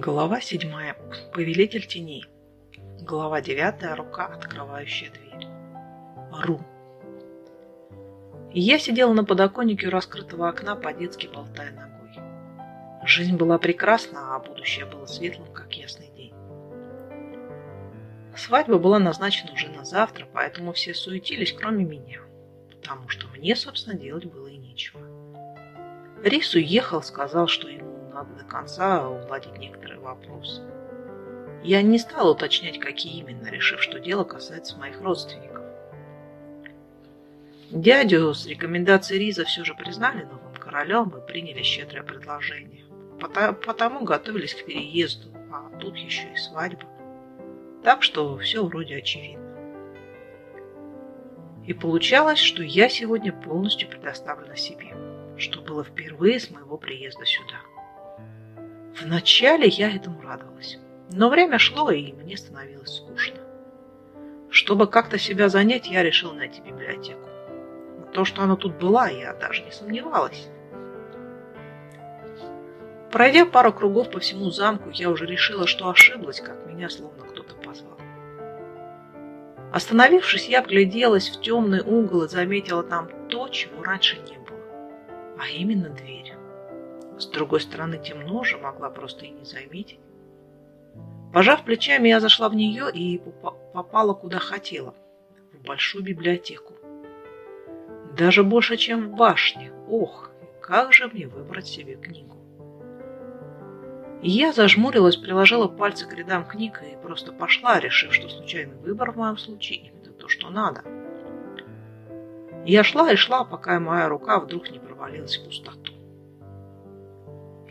Глава седьмая. Повелитель теней. Глава девятая. Рука, открывающая дверь. Ру. Я сидела на подоконнике у раскрытого окна, по-детски болтая ногой. Жизнь была прекрасна, а будущее было светлым, как ясный день. Свадьба была назначена уже на завтра, поэтому все суетились, кроме меня, потому что мне, собственно, делать было и нечего. Рис уехал, сказал, что ему надо до конца уладить некоторые вопросы. Я не стала уточнять, какие именно, решив, что дело касается моих родственников. Дядю с рекомендацией Риза все же признали новым королем и приняли щедрое предложение. Потому готовились к переезду, а тут еще и свадьба. Так что все вроде очевидно. И получалось, что я сегодня полностью предоставлена себе, что было впервые с моего приезда сюда. Вначале я этому радовалась, но время шло, и мне становилось скучно. Чтобы как-то себя занять, я решил найти библиотеку. То, что она тут была, я даже не сомневалась. Пройдя пару кругов по всему замку, я уже решила, что ошиблась, как меня словно кто-то позвал. Остановившись, я вгляделась в темный угол и заметила там то, чего раньше не было, а именно дверь. С другой стороны, темно же, могла просто и не заметить. Пожав плечами, я зашла в нее и попала куда хотела, в большую библиотеку. Даже больше, чем в башне. Ох, как же мне выбрать себе книгу? я зажмурилась, приложила пальцы к рядам книг и просто пошла, решив, что случайный выбор в моем случае именно то, что надо. Я шла и шла, пока моя рука вдруг не провалилась в пустоту.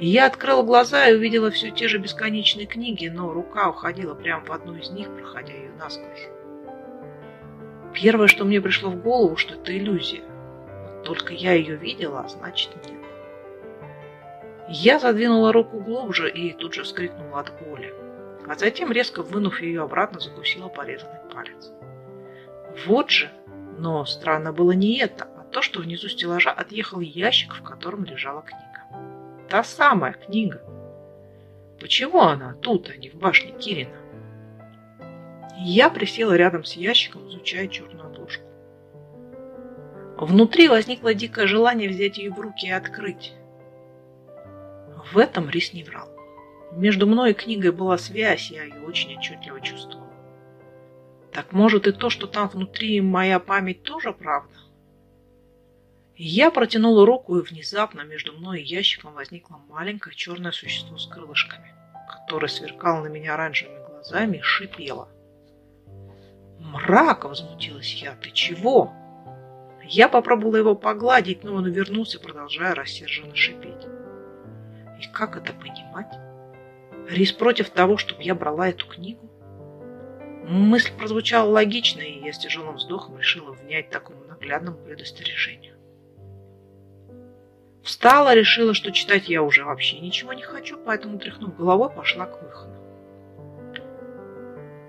Я открыла глаза и увидела все те же бесконечные книги, но рука уходила прямо в одну из них, проходя ее насквозь. Первое, что мне пришло в голову, что это иллюзия. Вот только я ее видела, а значит нет. Я задвинула руку глубже и тут же вскрикнула от боли. А затем, резко вынув ее обратно, закусила порезанный палец. Вот же! Но странно было не это, а то, что внизу стеллажа отъехал ящик, в котором лежала книга. Та самая книга. Почему она тут, а не в башне Кирина? Я присела рядом с ящиком, изучая черную обложку. Внутри возникло дикое желание взять ее в руки и открыть. В этом Рис не врал. Между мной и книгой была связь, я ее очень отчетливо чувствовала. Так может и то, что там внутри моя память тоже правда? Я протянула руку, и внезапно между мной и ящиком возникло маленькое черное существо с крылышками, которое сверкало на меня оранжевыми глазами и шипело. «Мрака!» – возмутилась я. «Ты чего?» Я попробовала его погладить, но он вернулся, продолжая рассерженно шипеть. И как это понимать? Рис против того, чтобы я брала эту книгу? Мысль прозвучала логично, и я с тяжелым вздохом решила внять такому наглядному предостережению. Встала, решила, что читать я уже вообще ничего не хочу, поэтому, тряхнув головой, пошла к выходу.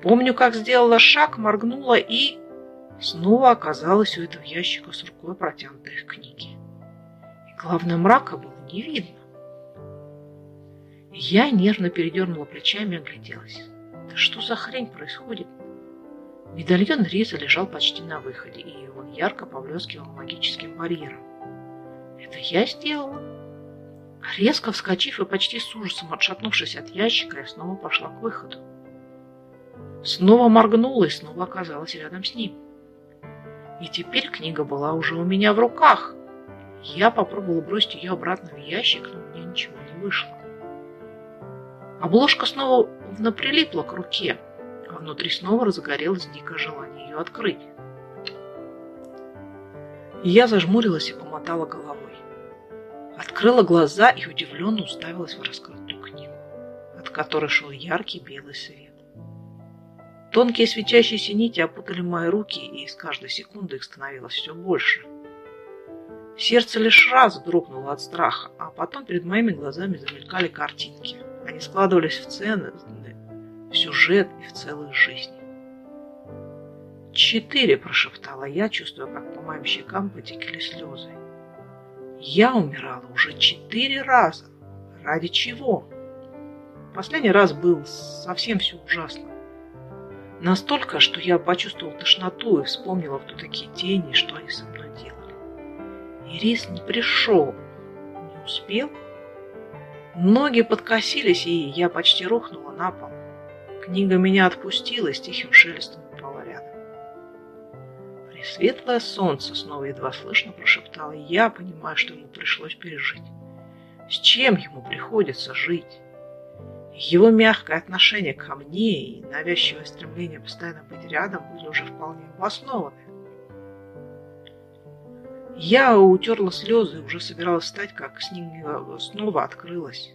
Помню, как сделала шаг, моргнула и... Снова оказалась у этого ящика с рукой протянутой в книги. И главное, мрака было не видно. Я нервно передернула плечами и огляделась. Да что за хрень происходит? Медальон Риза лежал почти на выходе, и он ярко поблескивал магическим барьером. Это я сделала? Резко вскочив и почти с ужасом отшатнувшись от ящика, я снова пошла к выходу. Снова моргнула и снова оказалась рядом с ним. И теперь книга была уже у меня в руках. Я попробовала бросить ее обратно в ящик, но меня ничего не вышло. Обложка снова прилипла к руке, а внутри снова разгорелось дикое желание ее открыть. Я зажмурилась и помотала головой. Открыла глаза и удивленно уставилась в раскрытую книгу, от которой шел яркий белый свет. Тонкие светящиеся нити опутали мои руки, и с каждой секунды их становилось все больше. Сердце лишь раз дрогнуло от страха, а потом перед моими глазами замелькали картинки. Они складывались в цены, в сюжет и в целую жизнь. «Четыре!» – прошептала я, чувствуя, как по моим щекам потекли слезы. Я умирала уже четыре раза. Ради чего? Последний раз был совсем все ужасно. Настолько, что я почувствовал тошноту и вспомнила, кто такие тени, что они со мной делали. Ирис не пришел, не успел. Ноги подкосились, и я почти рухнула на пол. Книга меня отпустила и с тихим шелестом. Пресветлое солнце снова едва слышно прошептало, и я понимаю, что ему пришлось пережить. С чем ему приходится жить? Его мягкое отношение ко мне и навязчивое стремление постоянно быть рядом были уже вполне обоснованы. Я утерла слезы и уже собиралась встать, как книга снова открылась.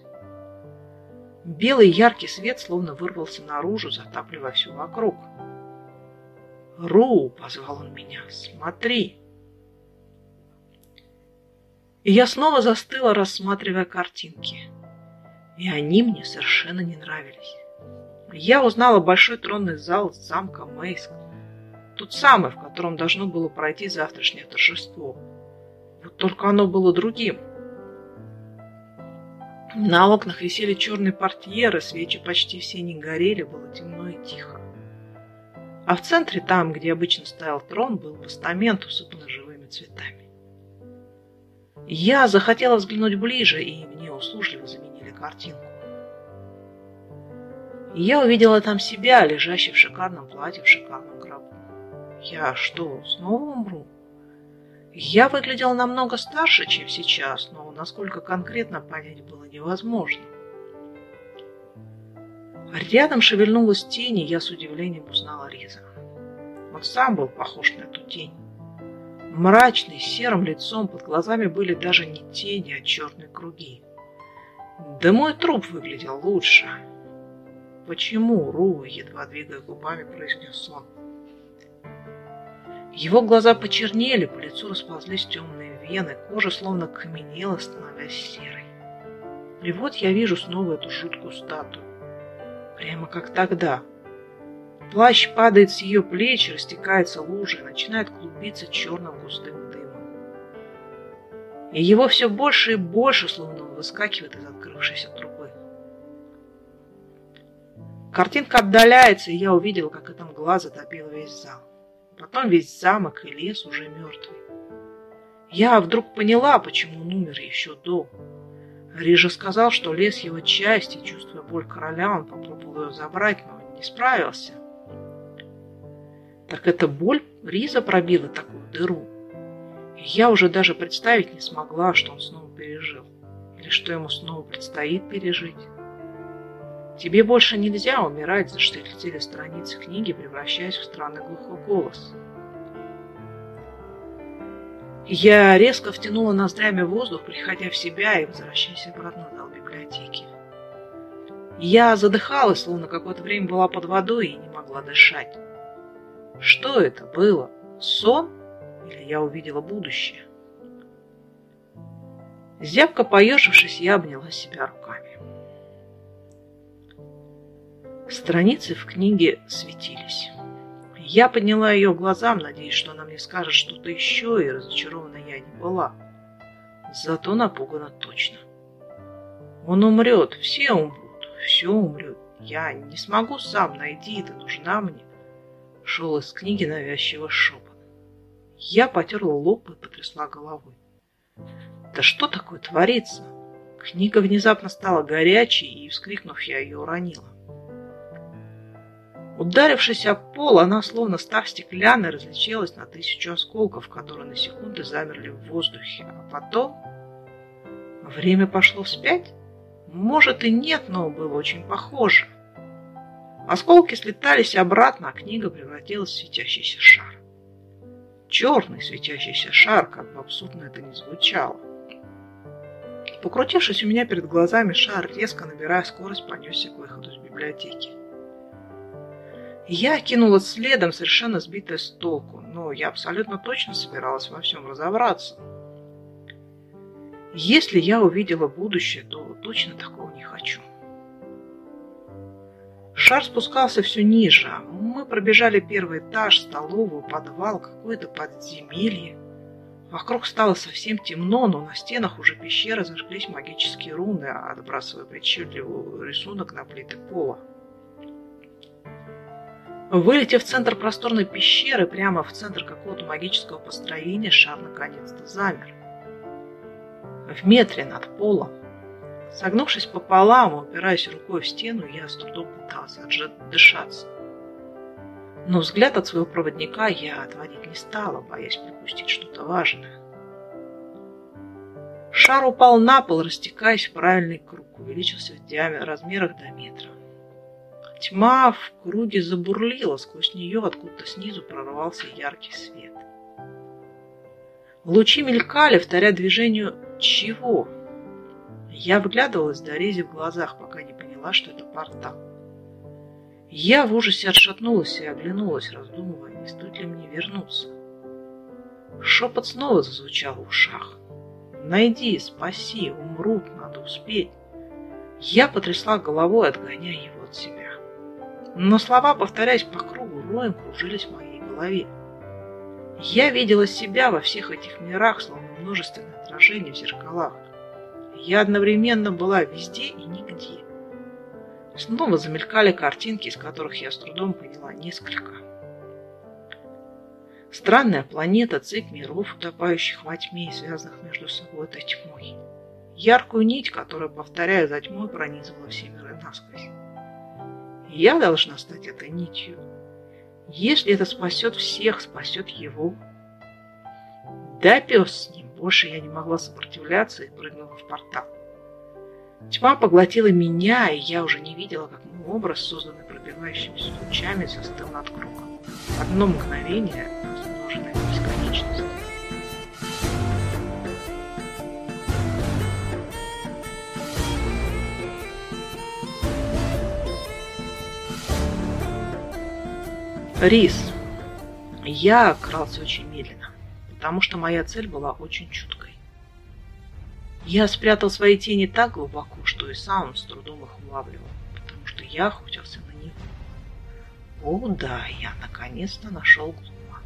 Белый яркий свет словно вырвался наружу, затапливая все вокруг. «Ру!» — позвал он меня. «Смотри!» И я снова застыла, рассматривая картинки. И они мне совершенно не нравились. Я узнала большой тронный зал замка Мейск. Тот самый, в котором должно было пройти завтрашнее торжество. Вот только оно было другим. На окнах висели черные портьеры, свечи почти все не горели, было темно и тихо. А в центре, там, где обычно стоял трон, был постамент, усыпанный живыми цветами. Я захотела взглянуть ближе, и мне услужливо заменили картинку. И я увидела там себя, лежащей в шикарном платье, в шикарном гробу. Я что, снова умру? Я выглядела намного старше, чем сейчас, но насколько конкретно понять было невозможно. Рядом шевельнулась тень, и я с удивлением узнала Риза. Он сам был похож на эту тень. Мрачный, серым лицом, под глазами были даже не тени, а черные круги. Да мой труп выглядел лучше. Почему, Ру, едва двигая губами, произнес он. Его глаза почернели, по лицу расползлись темные вены, кожа словно каменела, становясь серой. И вот я вижу снова эту жуткую статую. Прямо как тогда. Плащ падает с ее плеч, растекается лужей, начинает клубиться черным густым дымом. И его все больше и больше, словно он выскакивает из открывшейся трубы. Картинка отдаляется, и я увидел, как это мгла затопила весь зал. Потом весь замок и лес уже мертвый. Я вдруг поняла, почему он умер еще до. Рижа сказал, что лес его часть, и, чувствуя боль короля, он попробовал ее забрать, но не справился. Так эта боль Риза пробила такую дыру. И я уже даже представить не смогла, что он снова пережил. Или что ему снова предстоит пережить. Тебе больше нельзя умирать, заштыхлители страницы книги, превращаясь в странный глухой голос. Я резко втянула ноздрями воздух, приходя в себя и возвращаясь обратно в зал библиотеки. Я задыхалась, словно какое-то время была под водой и не могла дышать. Что это было? Сон? Или я увидела будущее? Зябко поежившись, я обняла себя руками. Страницы в книге светились. Я подняла ее глазам, надеясь, что она мне скажет что-то еще, и разочарована я не была. Зато напугана точно. Он умрет, все умрут, все умрет. Я не смогу сам найти, это нужна мне. Шел из книги навязчиво шепот. Я потерла лоб и потрясла головой. Да что такое творится? Книга внезапно стала горячей, и, вскрикнув, я ее уронила. Ударившись о пол, она, словно став стеклянной, разлетелась на тысячу осколков, которые на секунды замерли в воздухе. А потом... Время пошло вспять? Может и нет, но было очень похоже. Осколки слетались обратно, а книга превратилась в светящийся шар. Черный светящийся шар, как бы абсурдно это ни звучало. Покрутившись у меня перед глазами, шар, резко набирая скорость, понесся к выходу из библиотеки. Я кинула следом, совершенно сбитая с толку, но я абсолютно точно собиралась во всем разобраться. Если я увидела будущее, то точно такого не хочу. Шар спускался все ниже. Мы пробежали первый этаж, столовую, подвал, какое-то подземелье. Вокруг стало совсем темно, но на стенах уже пещеры зажглись магические руны, отбрасывая причудливый рисунок на плиты пола. Вылетев в центр просторной пещеры, прямо в центр какого-то магического построения, шар наконец-то замер. В метре над полом. Согнувшись пополам упираясь рукой в стену, я с трудом пытался отдышаться. Но взгляд от своего проводника я отводить не стала, боясь пропустить что-то важное. Шар упал на пол, растекаясь в правильный круг, увеличился в диаметре размерах до метра. Тьма в круге забурлила, сквозь нее откуда-то снизу прорвался яркий свет. Лучи мелькали, вторя движению чего? Я вглядывалась до рези в глазах, пока не поняла, что это портал. Я в ужасе отшатнулась и оглянулась, раздумывая, не стоит ли мне вернуться. Шепот снова зазвучал в ушах. «Найди, спаси, умрут, надо успеть». Я потрясла головой, отгоняя его от себя. Но слова, повторяясь по кругу, роем кружились в моей голове. Я видела себя во всех этих мирах, словно множественное отражение в зеркалах. Я одновременно была везде и нигде. Снова замелькали картинки, из которых я с трудом поняла несколько. Странная планета, цепь миров, утопающих во тьме и связанных между собой этой тьмой. Яркую нить, которая, повторяя за тьмой, пронизывала все миры насквозь. Я должна стать этой нитью. Если это спасет всех, спасет его. Да, пес с ним. Больше я не могла сопротивляться и прыгнула в портал. Тьма поглотила меня, и я уже не видела, как мой образ, созданный пробивающимися лучами, застыл над кругом. Одно мгновение, размноженное бесконечностью. Рис. Я крался очень медленно, потому что моя цель была очень чуткой. Я спрятал свои тени так глубоко, что и сам с трудом их улавливал, потому что я охотился на него. О, да, я наконец-то нашел Глума.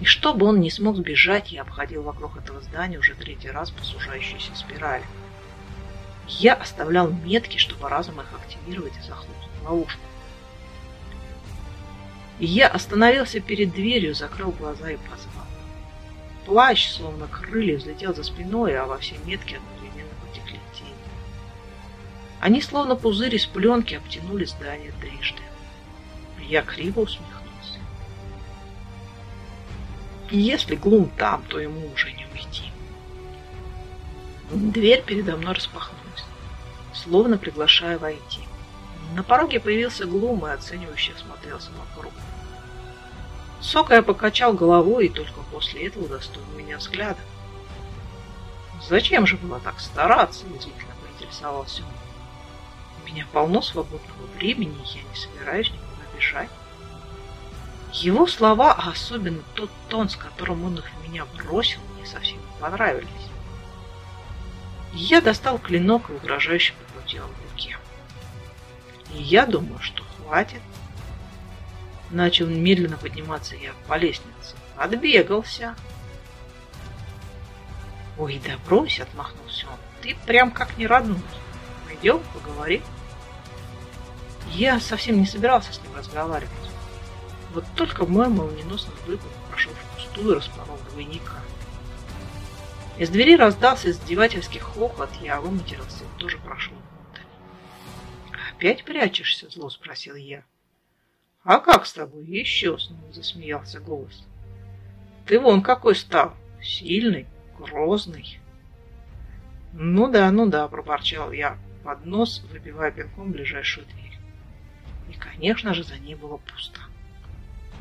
И чтобы он не смог сбежать, я обходил вокруг этого здания уже третий раз по сужающейся спирали. Я оставлял метки, чтобы разом их активировать и захлопнуть ловушку. Я остановился перед дверью, закрыл глаза и позвал. Плащ, словно крылья, взлетел за спиной, а во все метки одновременно потекли тени. Они, словно пузырь из пленки, обтянули здание трижды. Я криво усмехнулся. Если Глум там, то ему уже не уйти. Дверь передо мной распахнулась, словно приглашая войти. На пороге появился Глум и оценивающе осмотрелся вокруг. Сока я покачал головой и только после этого удостоил меня взгляда. «Зачем же было так стараться?» – удивительно поинтересовался он. «У меня полно свободного времени, я не собираюсь никуда бежать». Его слова, а особенно тот тон, с которым он их в меня бросил, мне совсем не понравились. Я достал клинок и угрожающе покрутил руке. И я думаю, что хватит Начал медленно подниматься я по лестнице. Отбегался. Ой, да брось, отмахнулся он. Ты прям как не родной. Пойдем, поговорим. Я совсем не собирался с ним разговаривать. Вот только мой молниеносный выпад прошел впустую, распорол двойника. Из двери раздался издевательский хохот, я выматерился и тоже прошел. «Опять прячешься?» – зло спросил я. «А как с тобой еще?» — снова засмеялся голос. «Ты вон какой стал! Сильный, грозный!» «Ну да, ну да», — проборчал я под нос, выбивая пинком ближайшую дверь. И, конечно же, за ней было пусто.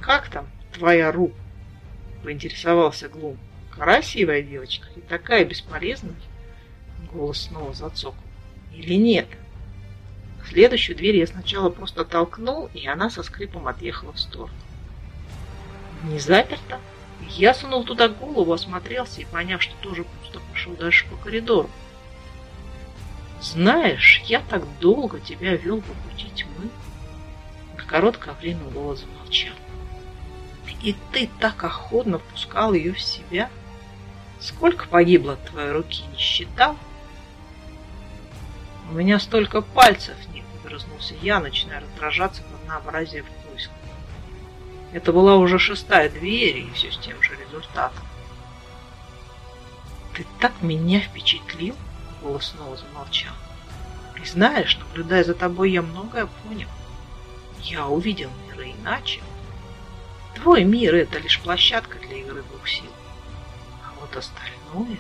«Как там твоя Ру?» — поинтересовался Глум. «Красивая девочка и такая бесполезная?» Голос снова зацокал. «Или нет?» Следующую дверь я сначала просто толкнул, и она со скрипом отъехала в сторону. Не заперто. Я сунул туда голову, осмотрелся и, поняв, что тоже пусто, пошел дальше по коридору. Знаешь, я так долго тебя вел по пути тьмы. На короткое время голос замолчал. И ты так охотно впускал ее в себя? Сколько погибло от твоей руки, не считал? У меня столько пальцев нет, огрызнулся я, начиная раздражаться от однообразия в поисках. Это была уже шестая дверь, и все с тем же результатом. Ты так меня впечатлил, голос снова замолчал. И знаешь, наблюдая за тобой, я многое понял. Я увидел мир иначе. Твой мир — это лишь площадка для игры двух сил. А вот остальное...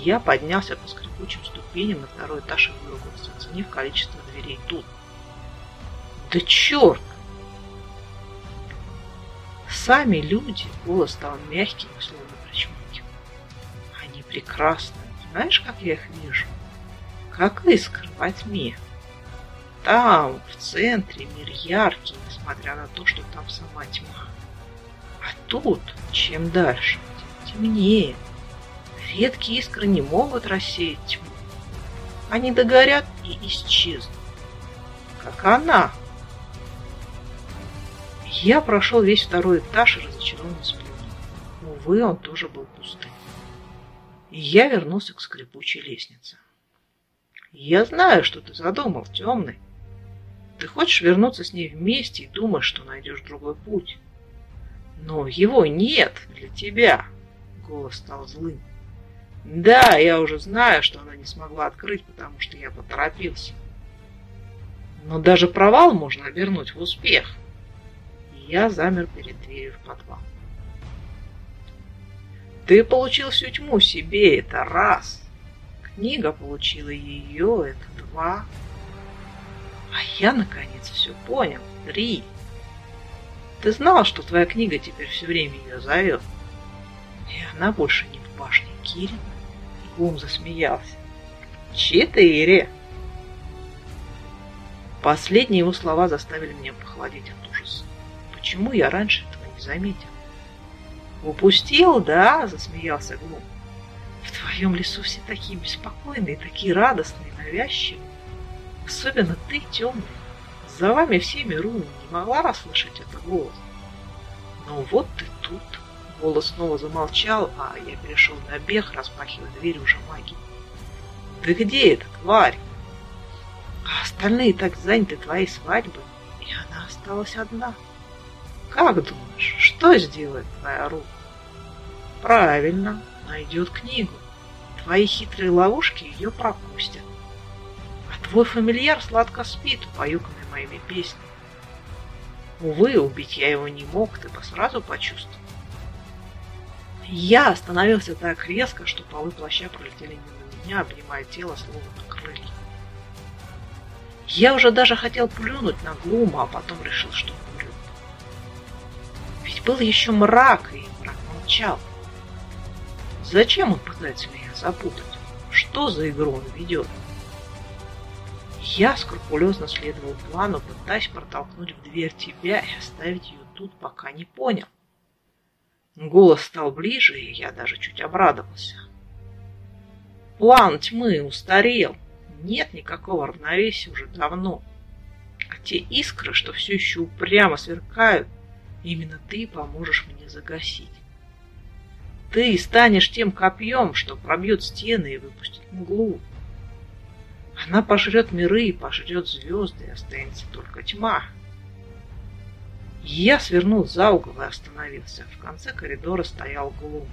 Я поднялся по скрипучим ступеням на второй этаж и выругался, оценив количество дверей тут. Да черт! Сами люди, голос стал мягким, словно причмокивал. Они прекрасны. Знаешь, как я их вижу? Как искры во тьме. Там, в центре, мир яркий, несмотря на то, что там сама тьма. А тут, чем дальше, тем темнее. Редкие искры не могут рассеять тьму. Они догорят и исчезнут. Как она. Я прошел весь второй этаж и разочарованно сплюнул. Увы, он тоже был пустым. И я вернулся к скрипучей лестнице. Я знаю, что ты задумал, темный. Ты хочешь вернуться с ней вместе и думаешь, что найдешь другой путь. Но его нет для тебя. Голос стал злым. Да, я уже знаю, что она не смогла открыть, потому что я поторопился. Но даже провал можно обернуть в успех. И я замер перед дверью в подвал. Ты получил всю тьму себе, это раз. Книга получила ее, это два. А я, наконец, все понял. Три. Ты знал, что твоя книга теперь все время ее зовет. И она больше не в башне Кирина. Гум засмеялся. Четыре. Последние его слова заставили меня похолодеть от ужаса. Почему я раньше этого не заметил? Упустил, да? Засмеялся Глум. В твоем лесу все такие беспокойные, такие радостные, навязчивые. Особенно ты, темный. За вами всеми Руна не могла расслышать этот голос. Но вот ты тут. Голос снова замолчал, а я перешел на бег, распахивая дверь уже магии. Да где эта тварь? А остальные так заняты твоей свадьбой, и она осталась одна. Как думаешь, что сделает твоя рука? Правильно, найдет книгу. Твои хитрые ловушки ее пропустят. А твой фамильяр сладко спит, поюканный моими песнями. Увы, убить я его не мог, ты бы сразу почувствовал. Я остановился так резко, что полы плаща пролетели мимо меня, обнимая тело словно крылья. Я уже даже хотел плюнуть на Глума, а потом решил, что он врет. Ведь был еще мрак, и мрак молчал. Зачем он пытается меня запутать? Что за игру он ведет? Я скрупулезно следовал плану, пытаясь протолкнуть в дверь тебя и оставить ее тут, пока не понял. Голос стал ближе, и я даже чуть обрадовался. План тьмы устарел. Нет никакого равновесия уже давно. А те искры, что все еще упрямо сверкают, именно ты поможешь мне загасить. Ты станешь тем копьем, что пробьет стены и выпустит мглу. Она пожрет миры и пожрет звезды, и останется только тьма. Я свернул за угол и остановился. В конце коридора стоял Глум.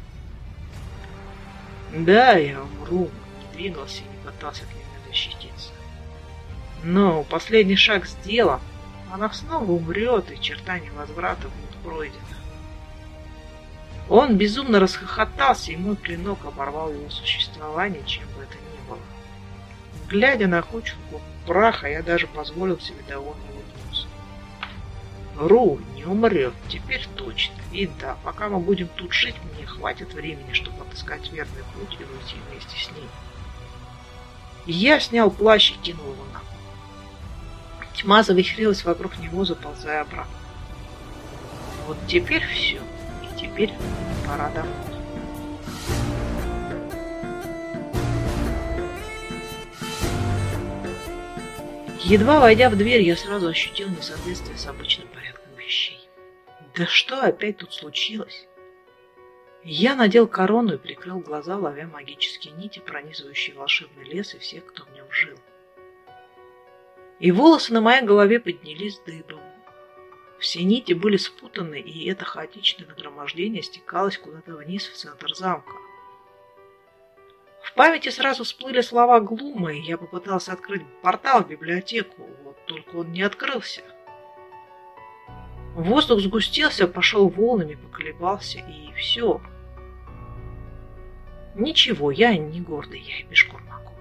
Да, я умру, не двигался и не пытался от меня защититься. Но последний шаг сделан. Она снова умрет, и черта невозврата будет пройдена. Он безумно расхохотался, и мой клинок оборвал его существование, чем бы это ни было. Глядя на кучу праха, я даже позволил себе довольно Ру не умрет, теперь точно. И да, пока мы будем тут жить, мне хватит времени, чтобы отыскать верный путь и уйти вместе с ней. Я снял плащ и кинул его на. Тьма завихрилась вокруг него, заползая обратно. Вот теперь все. Теперь пора домой. Едва войдя в дверь, я сразу ощутил несоответствие с обычным порядком вещей. Да что опять тут случилось? Я надел корону и прикрыл глаза, ловя магические нити, пронизывающие волшебный лес и всех, кто в нем жил. И волосы на моей голове поднялись дыбом. Все нити были спутаны, и это хаотичное нагромождение стекалось куда-то вниз в центр замка. В памяти сразу всплыли слова Глума, и я попытался открыть портал в библиотеку, вот только он не открылся. Воздух сгустился, пошел волнами, поколебался, и все. Ничего, я не гордый, я и пешком могу.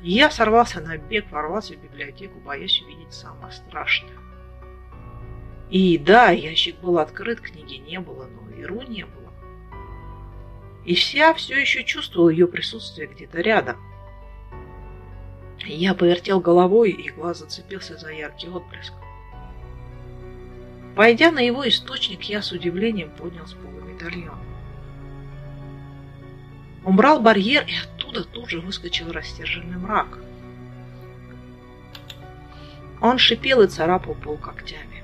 Я сорвался на бег, ворвался в библиотеку, боясь увидеть самое страшное. И да, ящик был открыт, книги не было, но и ру не было. И вся все еще чувствовала ее присутствие где-то рядом. Я повертел головой, и глаз зацепился за яркий отблеск. Пойдя на его источник, я с удивлением поднял с пола медальон. Убрал барьер, и оттуда тут же выскочил растерженный мрак. Он шипел и царапал пол когтями.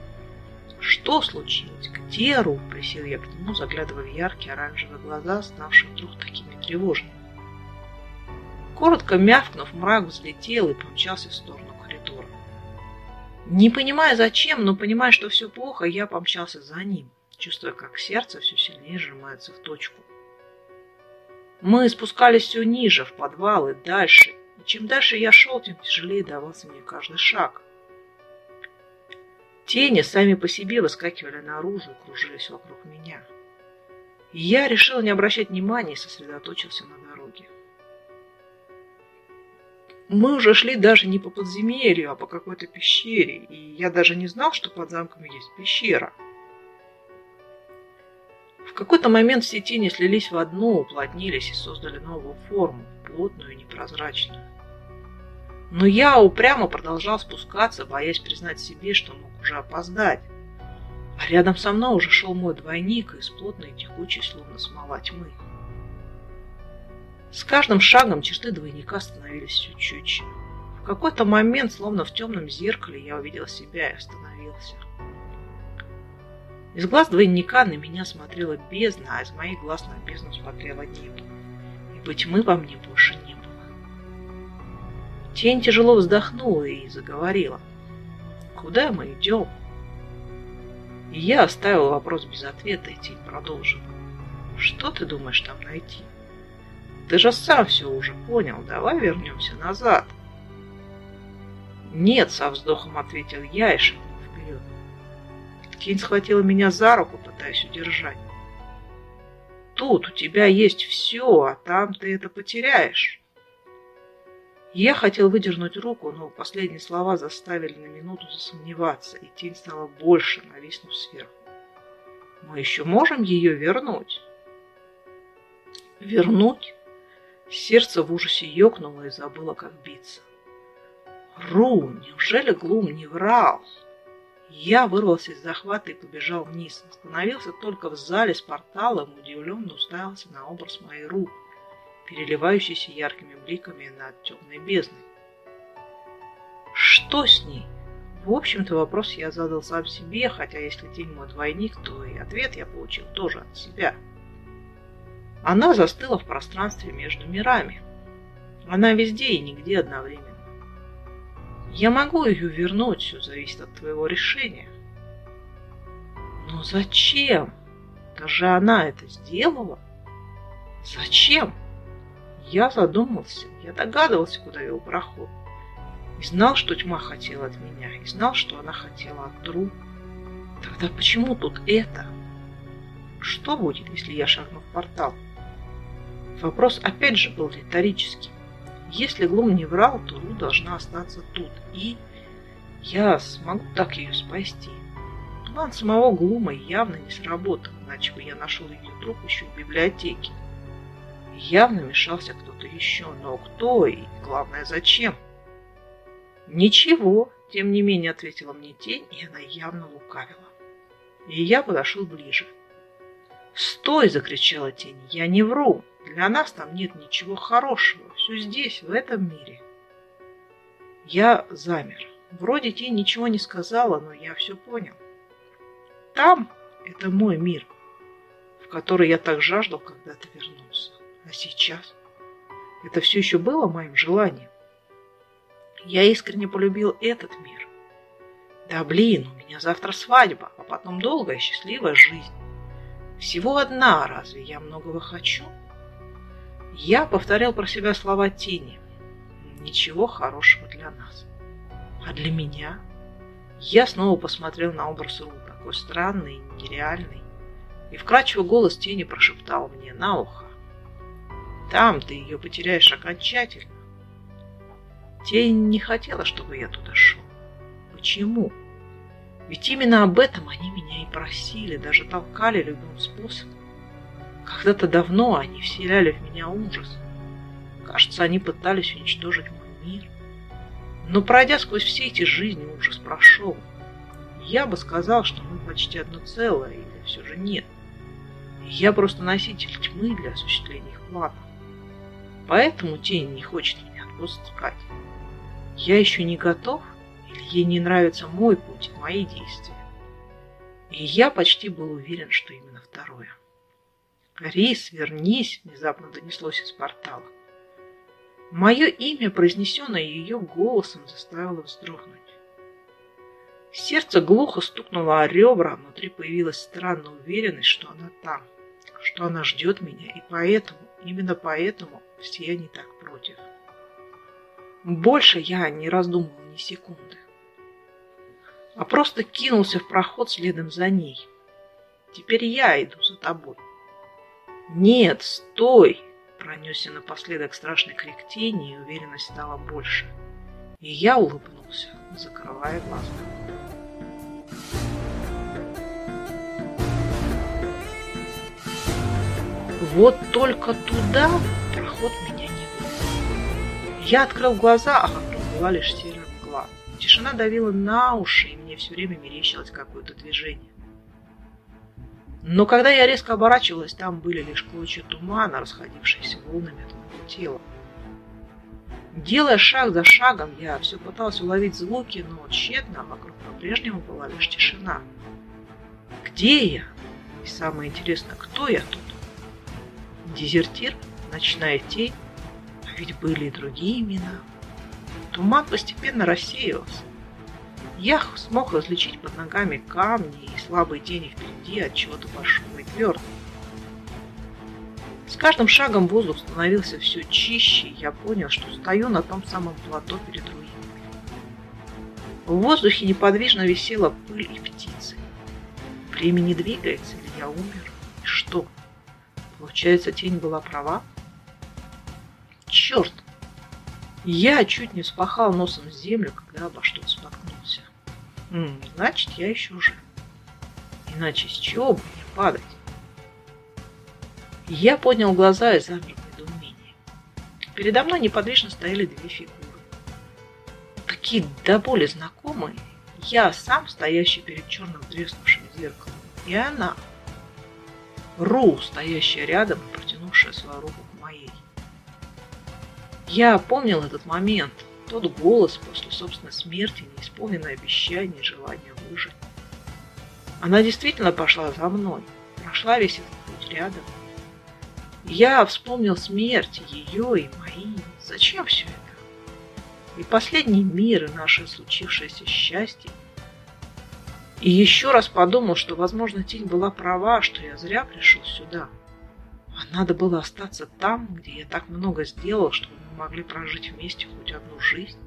Что случилось? Где Ру? Присел я к нему, заглядывая в яркие оранжевые глаза, ставшие вдруг такими тревожными. Коротко мявкнув, мрак взлетел и помчался в сторону не понимая зачем, но понимая, что все плохо, я помчался за ним, чувствуя, как сердце все сильнее сжимается в точку. Мы спускались все ниже, в подвалы, дальше. И чем дальше я шел, тем тяжелее давался мне каждый шаг. Тени сами по себе выскакивали наружу и кружились вокруг меня. Я решил не обращать внимания и сосредоточился на дороге. Мы уже шли даже не по подземелью, а по какой-то пещере, и я даже не знал, что под замком есть пещера. В какой-то момент все тени слились в одну, уплотнились и создали новую форму, плотную и непрозрачную. Но я упрямо продолжал спускаться, боясь признать себе, что мог уже опоздать. А рядом со мной уже шел мой двойник из плотной текучей, словно смола тьмы. С каждым шагом черты двойника становились все чуть. В какой-то момент, словно в темном зеркале, я увидел себя и остановился. Из глаз двойника на меня смотрела бездна, а из моих глаз на бездну смотрела небо. Ибо тьмы во мне больше не было. Тень тяжело вздохнула и заговорила. «Куда мы идем?» И я оставил вопрос без ответа, и тень продолжила. «Что ты думаешь там найти?» Ты же сам все уже понял. Давай вернемся назад. Нет, со вздохом ответил я и шагнул вперед. Тень схватила меня за руку, пытаясь удержать. Тут у тебя есть все, а там ты это потеряешь. Я хотел выдернуть руку, но последние слова заставили на минуту засомневаться, и тень стала больше, нависнув сверху. Мы еще можем ее вернуть? Вернуть? Сердце в ужасе ёкнуло и забыло, как биться. Ру, неужели Глум не врал? Я вырвался из захвата и побежал вниз. Остановился только в зале с порталом, удивленно уставился на образ моей Ру, переливающийся яркими бликами над темной бездной. Что с ней? В общем-то, вопрос я задал сам себе, хотя если тень мой двойник, то и ответ я получил тоже от себя. — она застыла в пространстве между мирами. Она везде и нигде одновременно. Я могу ее вернуть, все зависит от твоего решения. Но зачем? Даже она это сделала. Зачем? Я задумался, я догадывался, куда вел проход. И знал, что тьма хотела от меня, и знал, что она хотела от Дру. Тогда почему тут это? Что будет, если я шагну в портал? Вопрос опять же был риторический. Если Глум не врал, то Ру должна остаться тут. И я смогу так ее спасти. План самого Глума явно не сработал, иначе бы я нашел ее труп еще в библиотеке. Явно мешался кто-то еще, но кто и, главное, зачем? Ничего, тем не менее, ответила мне тень, и она явно лукавила. И я подошел ближе. «Стой!» – закричала тень. «Я не вру!» Для нас там нет ничего хорошего. Все здесь, в этом мире. Я замер. Вроде тебе ничего не сказала, но я все понял. Там, Это мой мир, в который я так жаждал, когда ты вернулся. А сейчас это все еще было моим желанием. Я искренне полюбил этот мир. Да блин, у меня завтра свадьба, а потом долгая счастливая жизнь. Всего одна, разве я многого хочу? Я повторял про себя слова тени. Ничего хорошего для нас. А для меня? Я снова посмотрел на образ Ру, такой странный нереальный. И вкрадчивый голос тени прошептал мне на ухо. Там ты ее потеряешь окончательно. Тень не хотела, чтобы я туда шел. Почему? Ведь именно об этом они меня и просили, даже толкали любым способом. Когда-то давно они вселяли в меня ужас. Кажется, они пытались уничтожить мой мир. Но пройдя сквозь все эти жизни, ужас прошел. Я бы сказал, что мы почти одно целое, или все же нет. Я просто носитель тьмы для осуществления их планов. Поэтому тень не хочет меня отпускать. Я еще не готов, или ей не нравится мой путь, мои действия. И я почти был уверен, что именно второе. «Рис, вернись!» – внезапно донеслось из портала. Мое имя, произнесенное ее голосом, заставило вздрогнуть. Сердце глухо стукнуло о ребра, внутри появилась странная уверенность, что она там, что она ждет меня, и поэтому, именно поэтому все они так против. Больше я не раздумывал ни секунды, а просто кинулся в проход следом за ней. Теперь я иду за тобой. Нет, стой! Пронесся напоследок страшный крик тени, и уверенность стала больше. И я улыбнулся, закрывая глаза. Вот только туда проход меня не вел. Я открыл глаза, а вокруг была лишь серая мгла. Тишина давила на уши, и мне все время мерещилось какое-то движение. Но когда я резко оборачивалась, там были лишь клочья тумана, расходившиеся волнами от моего тела. Делая шаг за шагом, я все пыталась уловить звуки, но тщетно, а вокруг по-прежнему была лишь тишина. Где я? И самое интересное, кто я тут? Дезертир? Ночная тень? А ведь были и другие имена. Туман постепенно рассеивался. Я смог различить под ногами камни и слабые тени впереди от чего-то большого и твердого. С каждым шагом воздух становился все чище, и я понял, что стою на том самом плато перед руинами. В воздухе неподвижно висела пыль и птицы. Время не двигается, или я умер? И что? Получается, тень была права? Черт! Я чуть не спахал носом землю, когда обо что-то споткнулся. М, значит, я еще жив. Иначе с чего бы мне падать? Я поднял глаза и замер в недоумении. Передо мной неподвижно стояли две фигуры. Такие до боли знакомые. Я сам, стоящий перед черным треснувшим зеркалом, и она. Ру, стоящая рядом и протянувшая свою руку к моей. Я помнил этот момент – тот голос после собственной смерти, неисполненное обещание и желание выжить. Она действительно пошла за мной, прошла весь этот путь рядом. Я вспомнил смерть ее и мои. Зачем все это? И последний мир, и наше случившееся счастье. И еще раз подумал, что, возможно, Тень была права, что я зря пришел сюда. А надо было остаться там, где я так много сделал, чтобы могли прожить вместе хоть одну жизнь.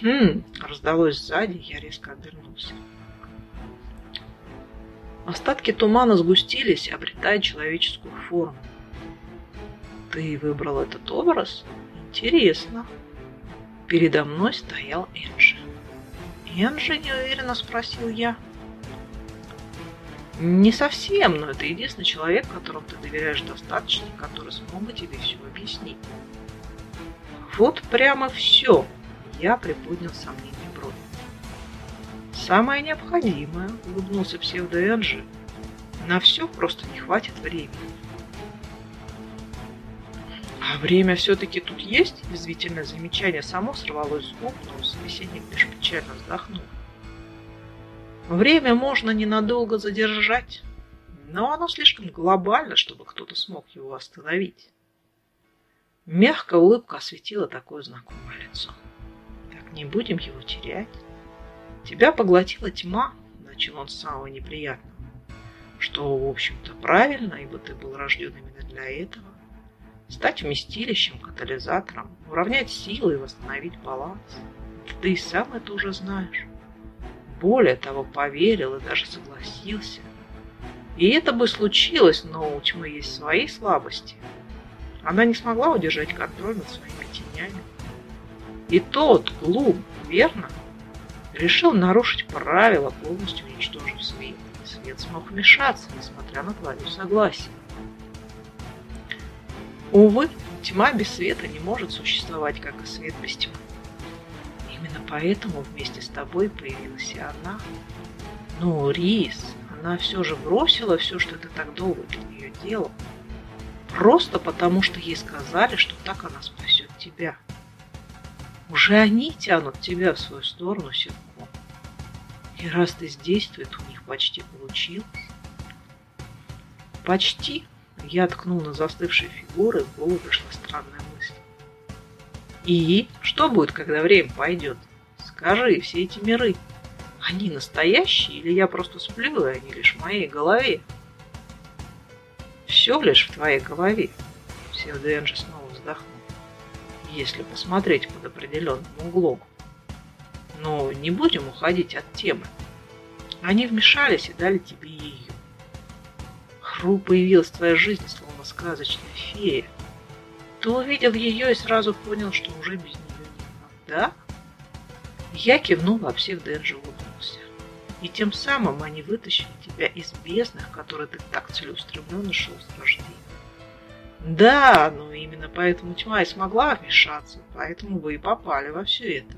Хм, раздалось сзади, я резко обернулся. Остатки тумана сгустились, обретая человеческую форму. Ты выбрал этот образ? Интересно. Передо мной стоял Энджи. Энджи неуверенно спросил я. Не совсем, но это единственный человек, которому ты доверяешь достаточно, который смог бы тебе все объяснить. Вот прямо все. Я приподнял сомнение брови. Самое необходимое, улыбнулся псевдоэнджи. На все просто не хватит времени. А время все-таки тут есть? Язвительное замечание само сорвалось с губ, но собеседник лишь печально вздохнул. Время можно ненадолго задержать, но оно слишком глобально, чтобы кто-то смог его остановить. Мягкая улыбка осветила такое знакомое лицо. Так не будем его терять. Тебя поглотила тьма, начал он с самого неприятного, что, в общем-то, правильно, ибо ты был рожден именно для этого. Стать вместилищем, катализатором, уравнять силы и восстановить баланс. Ты и сам это уже знаешь. Более того, поверил и даже согласился. И это бы случилось, но у тьмы есть свои слабости. Она не смогла удержать контроль над своими тенями. И тот глуп, верно, решил нарушить правила, полностью уничтожив свет. Свет смог вмешаться, несмотря на твое согласие. Увы, тьма без света не может существовать, как и свет без тьмы. Именно поэтому вместе с тобой появилась и она. Но Рис, она все же бросила все, что ты так долго для нее делал. Просто потому, что ей сказали, что так она спасет тебя. Уже они тянут тебя в свою сторону силком. И раз ты здесь, то это у них почти получилось. Почти. Я ткнул на застывшие фигуры, в голову пришла странная мысль. И что будет, когда время пойдет? Скажи, все эти миры, они настоящие или я просто сплю, и они лишь в моей голове? Все лишь в твоей голове. Псевдоэнджи снова вздохнул. Если посмотреть под определенным углом. Но не будем уходить от темы. Они вмешались и дали тебе ее. Хру появилась в твоей жизни, словно сказочная фея. Ты увидел ее и сразу понял, что уже без нее не да? Я кивнул, а псевдоэнджи улыбнулся. И тем самым они вытащили тебя из бездных, которые ты так целеустремленно шел с рождения. Да, но именно поэтому тьма и смогла вмешаться, поэтому вы и попали во все это.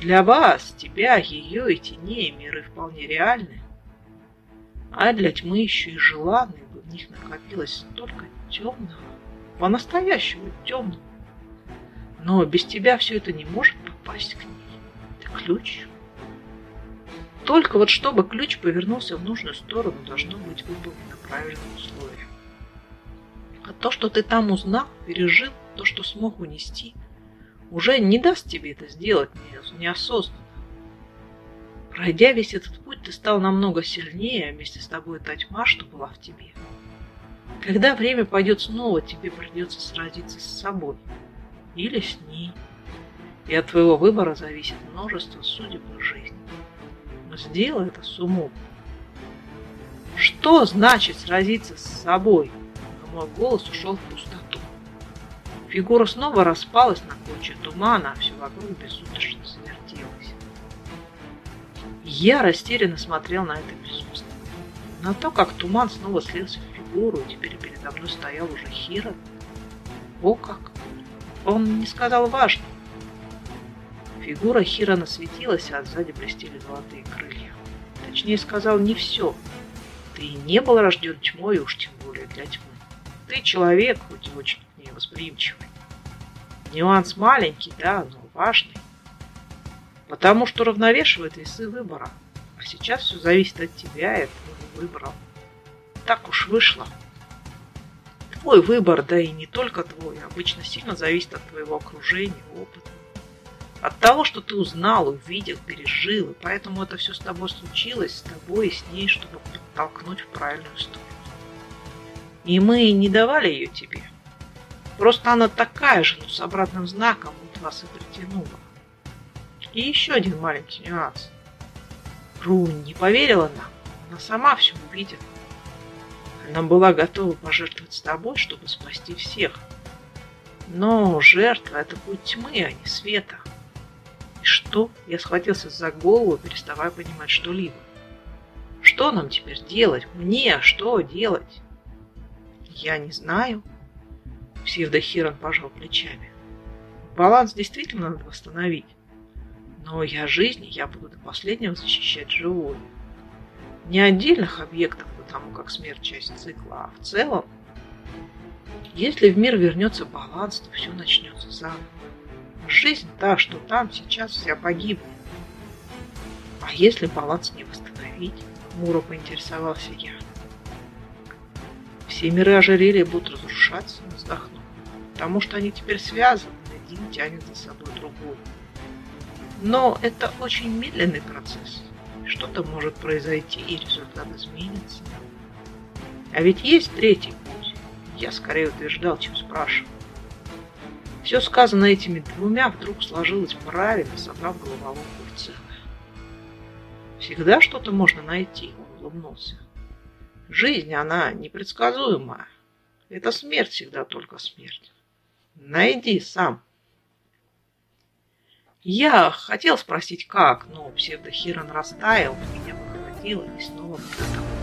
Для вас, тебя, ее и теней миры вполне реальны, а для тьмы еще и желанны, ибо в них накопилось столько темного, по-настоящему темного. Но без тебя все это не может попасть к ней. Ты ключ. Только вот чтобы ключ повернулся в нужную сторону, должно быть выполнено правильные условия. А то, что ты там узнал, пережил, то, что смог унести, уже не даст тебе это сделать неосознанно. Пройдя весь этот путь, ты стал намного сильнее, а вместе с тобой та тьма, что была в тебе. Когда время пойдет снова, тебе придется сразиться с собой или с ней. И от твоего выбора зависит множество судеб в жизни. Но сделай это с умом. Что значит сразиться с собой? А мой голос ушел в пустоту. Фигура снова распалась на клочья тумана, а все вокруг безудержно завертелось. Я растерянно смотрел на это безумство. На то, как туман снова слился в фигуру, и теперь передо мной стоял уже Хирон. О как! Он не сказал важно. Фигура Хирона светилась, а сзади блестели золотые крылья. Точнее сказал, не все. Ты не был рожден тьмой, уж тем более для тьмы. Ты человек, хоть и очень к ней восприимчивый. Нюанс маленький, да, но важный. Потому что равновешивает весы выбора. А сейчас все зависит от тебя и от твоего выбора. Так уж вышло. Твой выбор, да и не только твой, обычно сильно зависит от твоего окружения, опыта. От того, что ты узнал, увидел, пережил, и поэтому это все с тобой случилось, с тобой и с ней, чтобы подтолкнуть в правильную сторону. И мы не давали ее тебе. Просто она такая же, но с обратным знаком вот вас и притянула. И еще один маленький нюанс. Ру не поверила нам, она сама все увидела. Она была готова пожертвовать с тобой, чтобы спасти всех. Но жертва – это путь тьмы, а не света. И что? Я схватился за голову, переставая понимать что-либо. Что нам теперь делать? Мне что делать? Я не знаю. Псевдохирон пожал плечами. Баланс действительно надо восстановить. Но я жизни, я буду до последнего защищать живую. Не отдельных объектов, потому как смерть часть цикла, а в целом, если в мир вернется баланс, то все начнется заново. Жизнь та, что там сейчас вся погибнет. А если баланс не восстановить? Муро поинтересовался я. Все миры ожерелья будут разрушаться, вздохнул. Потому что они теперь связаны, один тянет за собой другой. Но это очень медленный процесс. Что-то может произойти, и результат изменится. А ведь есть третий путь. Я скорее утверждал, чем спрашивал. Все сказанное этими двумя вдруг сложилось правильно, собрав головоломку в целое. Всегда что-то можно найти, он улыбнулся. Жизнь, она непредсказуемая. Это смерть всегда только смерть. Найди сам. Я хотел спросить, как, но псевдохирон растаял, меня выхватило и снова приготовил.